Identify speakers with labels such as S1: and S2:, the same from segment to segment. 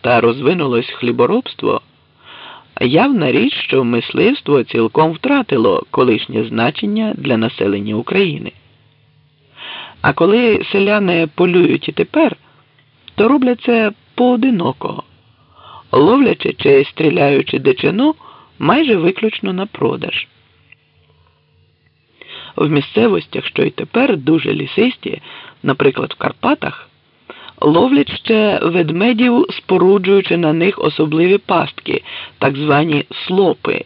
S1: та розвинулось хліборобство, явна річ, що мисливство цілком втратило колишнє значення для населення України. А коли селяни полюють і тепер, то роблять це поодиноко, ловлячи чи стріляючи дичину майже виключно на продаж. В місцевостях, що й тепер дуже лісисті, наприклад, в Карпатах, ловлять ще ведмедів, споруджуючи на них особливі пастки, так звані слопи.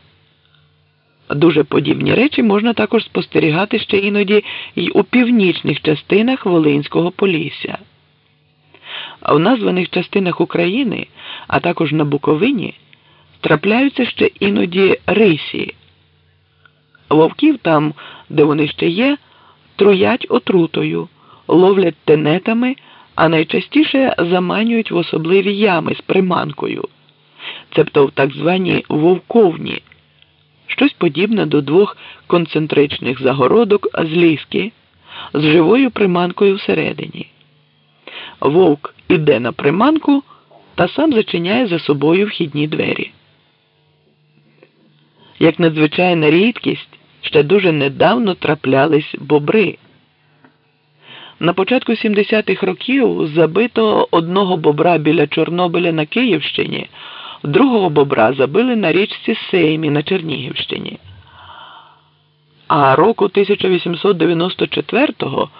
S1: Дуже подібні речі можна також спостерігати ще іноді й у північних частинах Волинського Полісся. В названих частинах України, а також на Буковині, трапляються ще іноді рисі. Вовків там, де вони ще є, троять отрутою, ловлять тенетами, а найчастіше заманюють в особливі ями з приманкою, цебто в так звані вовковні, щось подібне до двох концентричних загородок з ліски з живою приманкою всередині. Вовк іде на приманку та сам зачиняє за собою вхідні двері. Як надзвичайна рідкість, ще дуже недавно траплялись бобри. На початку 70-х років забито одного бобра біля Чорнобиля на Київщині, другого бобра забили на річці Сеймі на Чернігівщині. А року 1894-го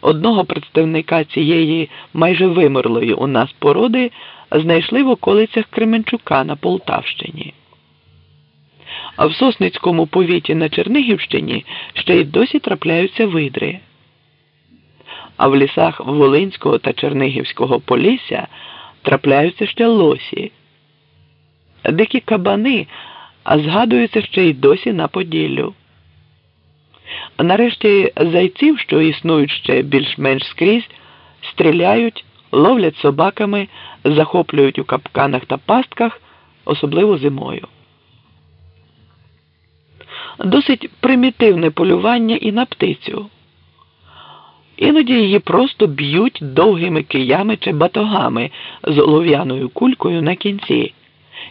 S1: одного представника цієї майже вимерлої у нас породи знайшли в околицях Кременчука на Полтавщині. А в Сосницькому повіті на Чернігівщині ще й досі трапляються видри. А в лісах Волинського та Чернигівського полісся трапляються ще лосі. Дикі кабани, згадуються ще й досі на Поділлю. Нарешті зайців, що існують ще більш-менш скрізь, стріляють, ловлять собаками, захоплюють у капканах та пастках, особливо зимою. Досить примітивне полювання і на птицю. Іноді її просто б'ють довгими киями чи батогами з олов'яною кулькою на кінці,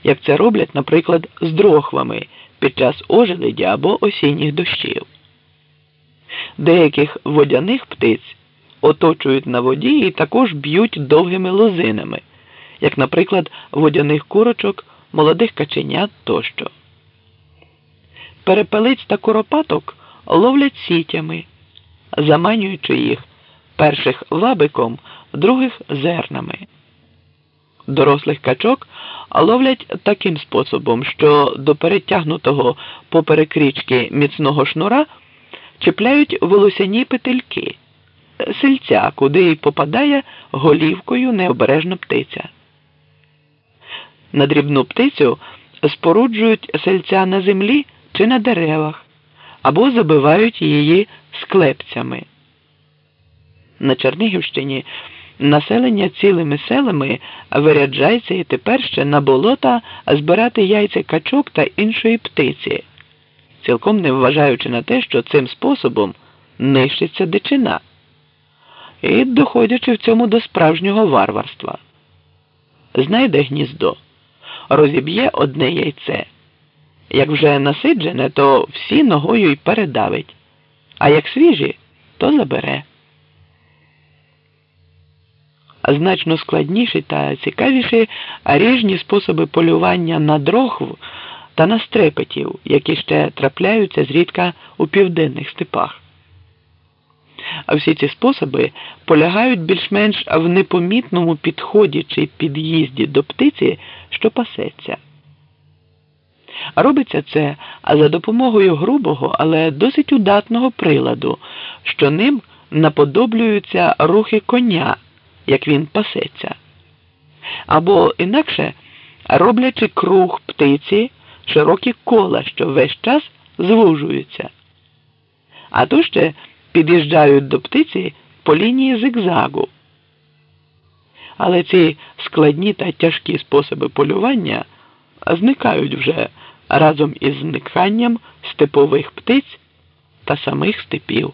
S1: як це роблять, наприклад, з дрохвами під час ожеледі або осінніх дощів. Деяких водяних птиць оточують на воді і також б'ють довгими лозинами, як, наприклад, водяних курочок, молодих каченят тощо. Перепелиць та куропаток ловлять сітями, заманюючи їх перших лабиком, других зернами. Дорослих качок ловлять таким способом, що до перетягнутого поперек річки міцного шнура чіпляють волосяні петельки, сельця, куди й попадає голівкою необережна птиця. На дрібну птицю споруджують сельця на землі чи на деревах або забивають її склепцями. На Чернігівщині населення цілими селами виряджається і тепер ще на болота збирати яйця качок та іншої птиці, цілком не вважаючи на те, що цим способом нищиться дичина, і доходячи в цьому до справжнього варварства. Знайде гніздо, розіб'є одне яйце. Як вже насиджене, то всі ногою й передавить, а як свіжі, то забере. Значно складніші та цікавіші ріжні способи полювання на дрохв та на стрепетів, які ще трапляються зрідка у південних степах. А всі ці способи полягають більш-менш в непомітному підході чи під'їзді до птиці, що пасеться. Робиться це за допомогою грубого, але досить удатного приладу, що ним наподоблюються рухи коня, як він пасеться. Або інакше роблячи круг птиці широкі кола, що весь час звужуються. А то ще під'їжджають до птиці по лінії зигзагу. Але ці складні та тяжкі способи полювання зникають вже разом із зниканням степових птиць та самих степів.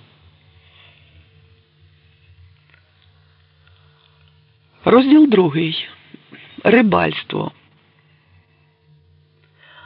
S1: Розділ другий. рибальство.